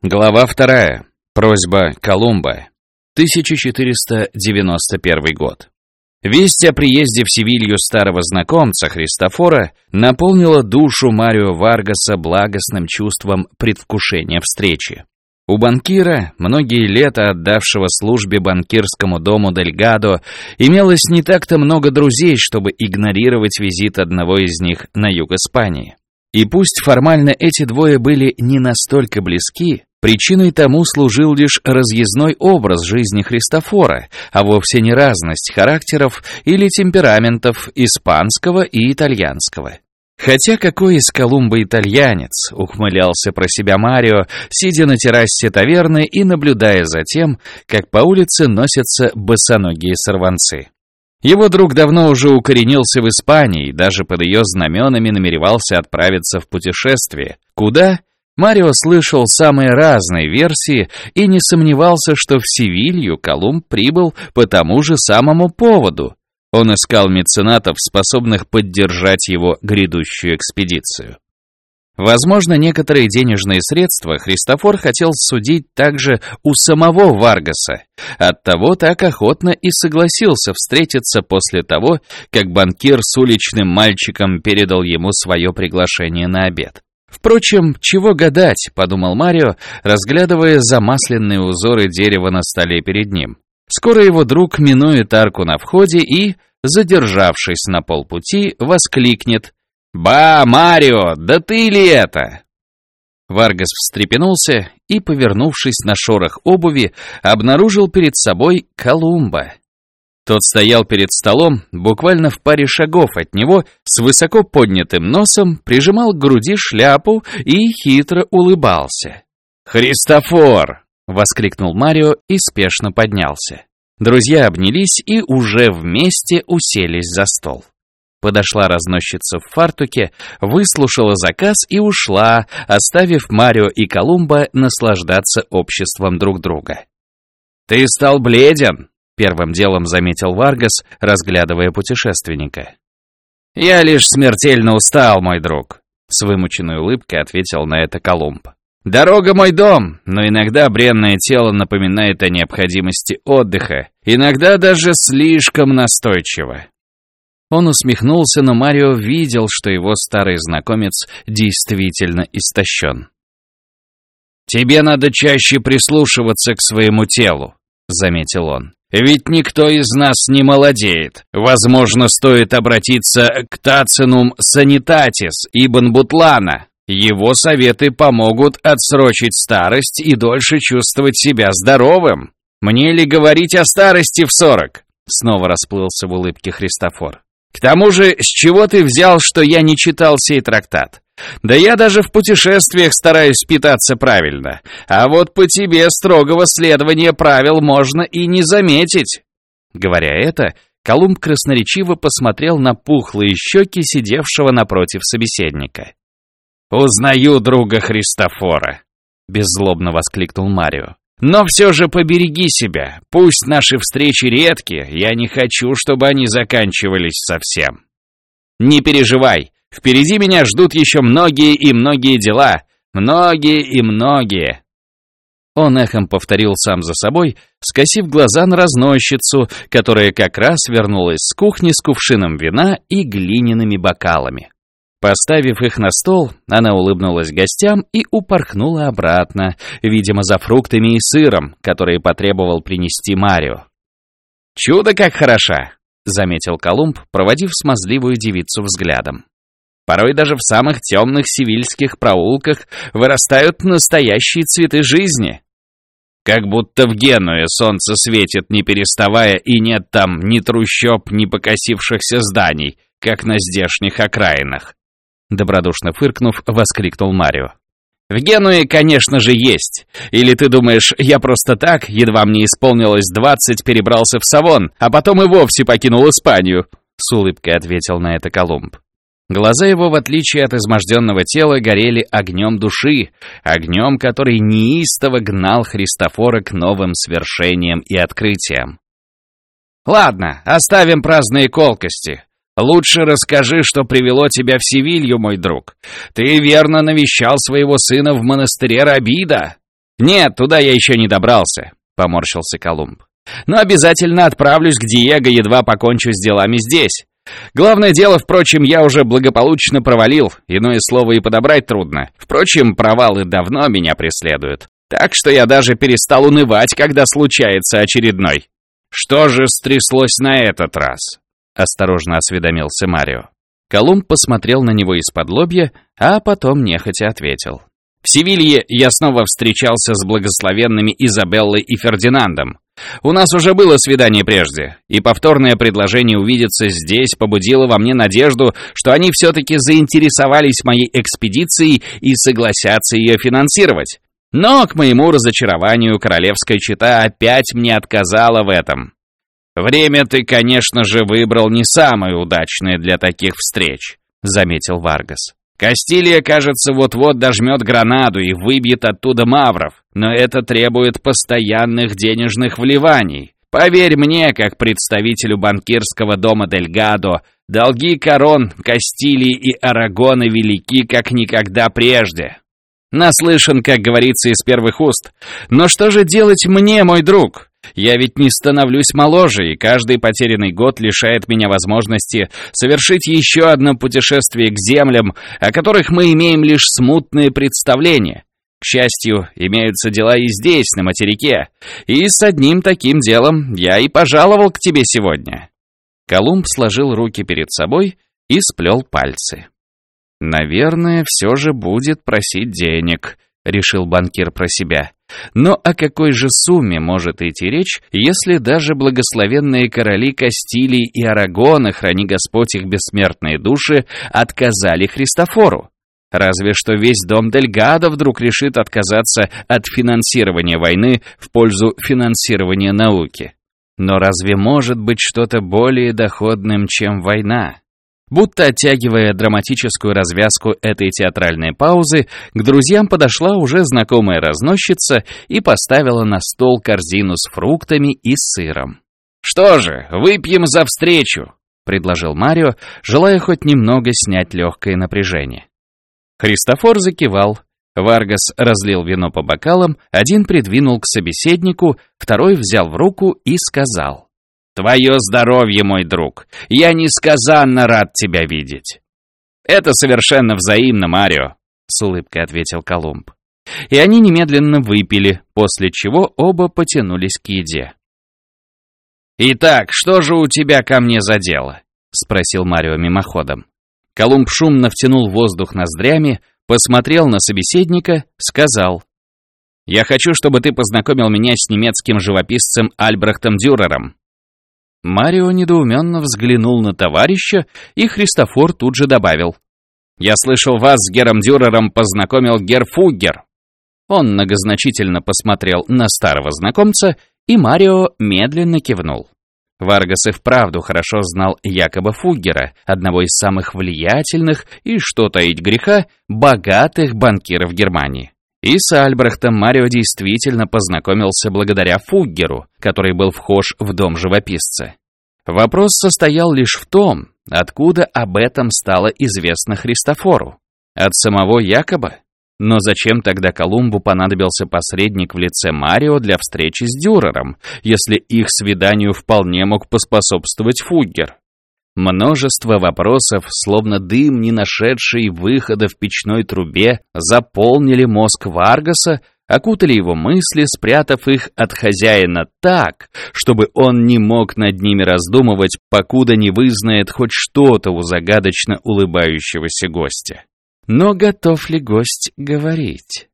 Глава вторая. Просьба Колумба. 1491 год. Весть о приезде в Севилью старого знакомца Христофора наполнила душу Марио Варгаса благостным чувством предвкушения встречи. У банкира, многие лета отдавшего службе банкирскому дому Дельгадо, имелось не так-то много друзей, чтобы игнорировать визит одного из них на юг Испании. И пусть формально эти двое были не настолько близки, Причиной тому служил лишь разъездной образ жизни Христофора, а вовсе не разность характеров или темпераментов испанского и итальянского. Хотя какой из Колумба итальянец, ухмылялся про себя Марио, сидя на террасе таверны и наблюдая за тем, как по улице носятся босоногие сорванцы. Его друг давно уже укоренился в Испании даже под ее знаменами намеревался отправиться в путешествие. Куда? Марио слышал самые разные версии и не сомневался, что в Севилью Колумб прибыл по тому же самому поводу. Он искал меценатов, способных поддержать его грядущую экспедицию. Возможно, некоторые денежные средства Христофор хотел судить также у самого Варгаса. Оттого так охотно и согласился встретиться после того, как банкир с уличным мальчиком передал ему свое приглашение на обед. Впрочем, чего гадать, подумал Марио, разглядывая замасленные узоры дерева на столе перед ним. Скоро его друг минует арку на входе и, задержавшись на полпути, воскликнет «Ба, Марио, да ты ли это?» Варгас встрепенулся и, повернувшись на шорох обуви, обнаружил перед собой Колумба. Тот стоял перед столом, буквально в паре шагов от него, с высоко поднятым носом, прижимал к груди шляпу и хитро улыбался. «Христофор!» — воскликнул Марио и спешно поднялся. Друзья обнялись и уже вместе уселись за стол. Подошла разносчица в фартуке, выслушала заказ и ушла, оставив Марио и Колумба наслаждаться обществом друг друга. «Ты стал бледен», Первым делом заметил Варгас, разглядывая путешественника. «Я лишь смертельно устал, мой друг», — с вымученной улыбкой ответил на это Колумб. «Дорога мой дом, но иногда бренное тело напоминает о необходимости отдыха, иногда даже слишком настойчиво». Он усмехнулся, но Марио видел, что его старый знакомец действительно истощен. «Тебе надо чаще прислушиваться к своему телу», — заметил он. Ведь никто из нас не молодеет. Возможно, стоит обратиться к Тацинум Санитатис Ибн Бутлана. Его советы помогут отсрочить старость и дольше чувствовать себя здоровым. Мне ли говорить о старости в сорок? Снова расплылся в улыбке Христофор. К тому же, с чего ты взял, что я не читал сей трактат? Да я даже в путешествиях стараюсь питаться правильно. А вот по тебе строгого следования правил можно и не заметить. Говоря это, Колумб красноречиво посмотрел на пухлые щеки сидевшего напротив собеседника. «Узнаю друга Христофора», — беззлобно воскликнул Марио. «Но все же побереги себя. Пусть наши встречи редкие, я не хочу, чтобы они заканчивались совсем». «Не переживай, Впереди меня ждут еще многие и многие дела. Многие и многие. Он эхом повторил сам за собой, скосив глаза на разносчицу, которая как раз вернулась с кухни с кувшином вина и глиняными бокалами. Поставив их на стол, она улыбнулась гостям и упорхнула обратно, видимо, за фруктами и сыром, которые потребовал принести Марио. «Чудо как хороша!» — заметил Колумб, проводив смазливую девицу взглядом. Порой даже в самых темных сивильских проулках вырастают настоящие цветы жизни. Как будто в Генуе солнце светит не переставая, и нет там ни трущоб, ни покосившихся зданий, как на здешних окраинах. Добродушно фыркнув, воскликнул Марио. В Генуе, конечно же, есть. Или ты думаешь, я просто так, едва мне исполнилось двадцать, перебрался в Савон, а потом и вовсе покинул Испанию? С улыбкой ответил на это Колумб. Глаза его, в отличие от изможденного тела, горели огнем души, огнем, который неистово гнал Христофора к новым свершениям и открытиям. «Ладно, оставим праздные колкости. Лучше расскажи, что привело тебя в Севилью, мой друг. Ты верно навещал своего сына в монастыре Рабида?» «Нет, туда я еще не добрался», — поморщился Колумб. «Но обязательно отправлюсь к Диего, едва покончу с делами здесь. Главное дело, впрочем, я уже благополучно провалил, иное слово и подобрать трудно. Впрочем, провалы давно меня преследуют. Так что я даже перестал унывать, когда случается очередной. Что же стряслось на этот раз? Осторожно осведомился Марио. Колумб посмотрел на него из-под лобья, а потом нехотя ответил. В Севилье я снова встречался с благословенными Изабеллой и Фердинандом. У нас уже было свидание прежде, и повторное предложение увидеться здесь побудило во мне надежду, что они все-таки заинтересовались моей экспедицией и согласятся ее финансировать. Но, к моему разочарованию, королевская чита опять мне отказала в этом. «Время ты, конечно же, выбрал не самое удачное для таких встреч», — заметил Варгас. Кастилия, кажется, вот-вот дожмет Гранаду и выбьет оттуда мавров, но это требует постоянных денежных вливаний. Поверь мне, как представителю банкирского дома Дельгадо, долги корон Кастилии и Арагона велики как никогда прежде. Наслышан, как говорится из первых уст. Но что же делать мне, мой друг? Я ведь не становлюсь моложе, и каждый потерянный год лишает меня возможности совершить еще одно путешествие к землям, о которых мы имеем лишь смутные представления. К счастью, имеются дела и здесь, на материке, и с одним таким делом я и пожаловал к тебе сегодня». Колумб сложил руки перед собой и сплел пальцы. «Наверное, все же будет просить денег», — решил банкир про себя. Но о какой же сумме может идти речь, если даже благословенные короли Кастилии и Арагона, храни Господь их бессмертные души, отказали Христофору? Разве что весь дом Дельгадо вдруг решит отказаться от финансирования войны в пользу финансирования науки. Но разве может быть что-то более доходным, чем война? Будто оттягивая драматическую развязку этой театральной паузы, к друзьям подошла уже знакомая разносчица и поставила на стол корзину с фруктами и сыром. «Что же, выпьем за встречу!» — предложил Марио, желая хоть немного снять легкое напряжение. Христофор закивал. Варгас разлил вино по бокалам, один придвинул к собеседнику, второй взял в руку и сказал. «Твое здоровье, мой друг! Я несказанно рад тебя видеть!» «Это совершенно взаимно, Марио», — с улыбкой ответил Колумб. И они немедленно выпили, после чего оба потянулись к еде. «Итак, что же у тебя ко мне за дело?» — спросил Марио мимоходом. Колумб шумно втянул воздух ноздрями, посмотрел на собеседника, сказал. «Я хочу, чтобы ты познакомил меня с немецким живописцем Альбрехтом Дюрером. Марио недоуменно взглянул на товарища, и Христофор тут же добавил. «Я слышал, вас с Гером Дюрером познакомил Гер Фуггер». Он многозначительно посмотрел на старого знакомца, и Марио медленно кивнул. Варгас и вправду хорошо знал Якоба Фуггера, одного из самых влиятельных и, что таить греха, богатых банкиров Германии. И с Альбрехтом Марио действительно познакомился благодаря Фуггеру, который был вхож в дом живописца. Вопрос состоял лишь в том, откуда об этом стало известно Христофору. От самого Якоба? Но зачем тогда Колумбу понадобился посредник в лице Марио для встречи с Дюрером, если их свиданию вполне мог поспособствовать Фуггер? Множество вопросов, словно дым, не нашедший выхода в печной трубе, заполнили мозг Варгаса, окутали его мысли, спрятав их от хозяина так, чтобы он не мог над ними раздумывать, покуда не вызнает хоть что-то у загадочно улыбающегося гостя. Но готов ли гость говорить?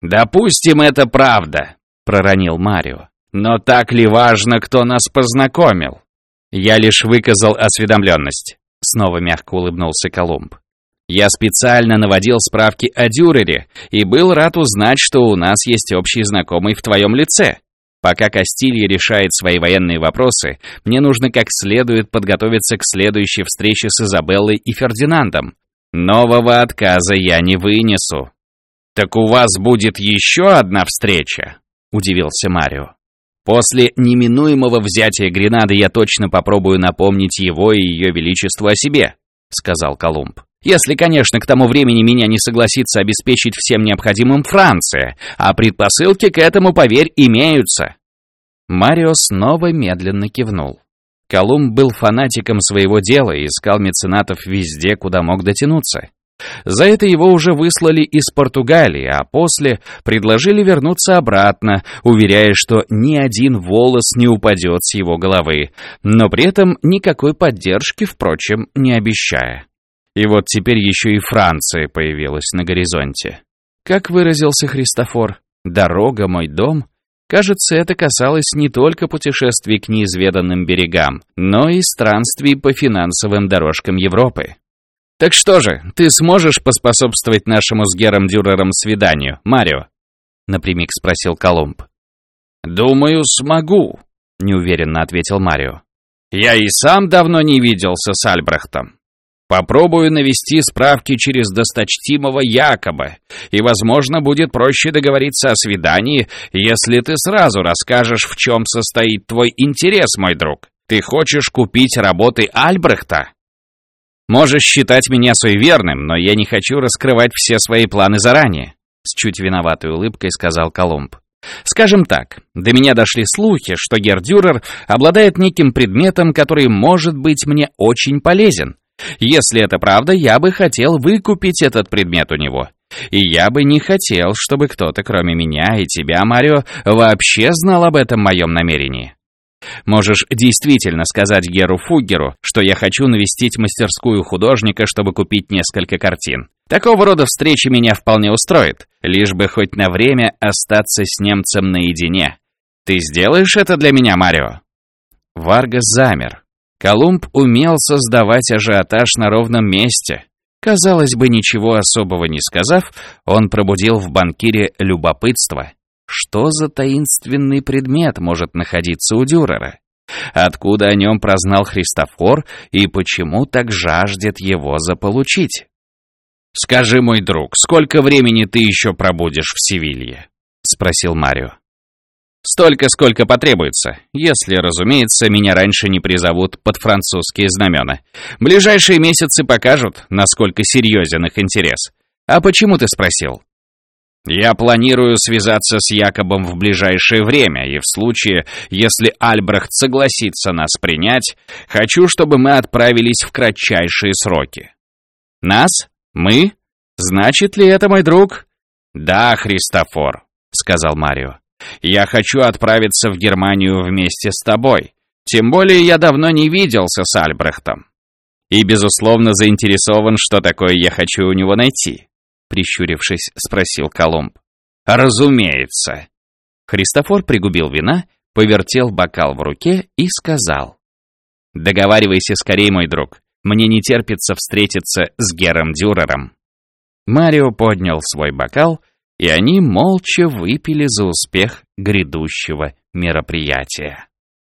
«Допустим, это правда», — проронил Марио. «Но так ли важно, кто нас познакомил?» «Я лишь выказал осведомленность», — снова мягко улыбнулся Колумб. «Я специально наводил справки о Дюрере и был рад узнать, что у нас есть общий знакомый в твоем лице. Пока Кастилья решает свои военные вопросы, мне нужно как следует подготовиться к следующей встрече с Изабеллой и Фердинандом. Нового отказа я не вынесу». «Так у вас будет еще одна встреча?» — удивился Марио. После неминуемого взятия Гренады я точно попробую напомнить его и ее величеству о себе», — сказал Колумб. Если, конечно, к тому времени меня не согласится обеспечить всем необходимым Франция, а предпосылки к этому, поверь, имеются». Марио снова медленно кивнул. Колумб был фанатиком своего дела и искал меценатов везде, куда мог дотянуться. За это его уже выслали из Португалии, а после предложили вернуться обратно, уверяя, что ни один волос не упадет с его головы, но при этом никакой поддержки, впрочем, не обещая. И вот теперь еще и Франция появилась на горизонте. Как выразился Христофор, «Дорога, мой дом», Кажется, это касалось не только путешествий к неизведанным берегам, но и странствий по финансовым дорожкам Европы. «Так что же, ты сможешь поспособствовать нашему с Гером Дюрером свиданию, Марио?» — напрямик спросил Колумб. «Думаю, смогу», — неуверенно ответил Марио. «Я и сам давно не виделся с Альбрехтом. Попробую навести справки через досточтимого Якоба, и, возможно, будет проще договориться о свидании, если ты сразу расскажешь, в чем состоит твой интерес, мой друг. Ты хочешь купить работы Альбрехта?» Можешь считать меня суеверным, но я не хочу раскрывать все свои планы заранее», с чуть виноватой улыбкой сказал Колумб. «Скажем так, до меня дошли слухи, что Гердюрер обладает неким предметом, который может быть мне очень полезен. Если это правда, я бы хотел выкупить этот предмет у него. И я бы не хотел, чтобы кто-то, кроме меня и тебя, Марио, вообще знал об этом моем намерении. Можешь действительно сказать Геру Фугеру, что я хочу навестить мастерскую художника, чтобы купить несколько картин. Такого рода встречи меня вполне устроит, лишь бы хоть на время остаться с немцем наедине. Ты сделаешь это для меня, Марио?» Варгас замер. Колумб умел создавать ажиотаж на ровном месте. Казалось бы, ничего особого не сказав, он пробудил в банкире любопытство. Что за таинственный предмет может находиться у Дюрера? Откуда о нем прознал Христофор и почему так жаждет его заполучить? «Скажи, мой друг, сколько времени ты еще пробудешь в Севилье?» — спросил Марио. «Столько, сколько потребуется, если, разумеется, меня раньше не призовут под французские знамена. Ближайшие месяцы покажут, насколько серьезен их интерес. А почему ты спросил?» Я планирую связаться с Якобом в ближайшее время, и в случае, если Альбрехт согласится нас принять, хочу, чтобы мы отправились в кратчайшие сроки. Нас? Мы? Значит ли это, мой друг? Да, Христофор, сказал Марио. Я хочу отправиться в Германию вместе с тобой. Тем более я давно не виделся с Альбрехтом. И, безусловно, заинтересован, что такое я хочу у него найти прищурившись, спросил Колумб. «Разумеется». Христофор пригубил вина, повертел бокал в руке и сказал. «Договаривайся скорее, мой друг. Мне не терпится встретиться с Гером Дюрером». Марио поднял свой бокал, и они молча выпили за успех грядущего мероприятия.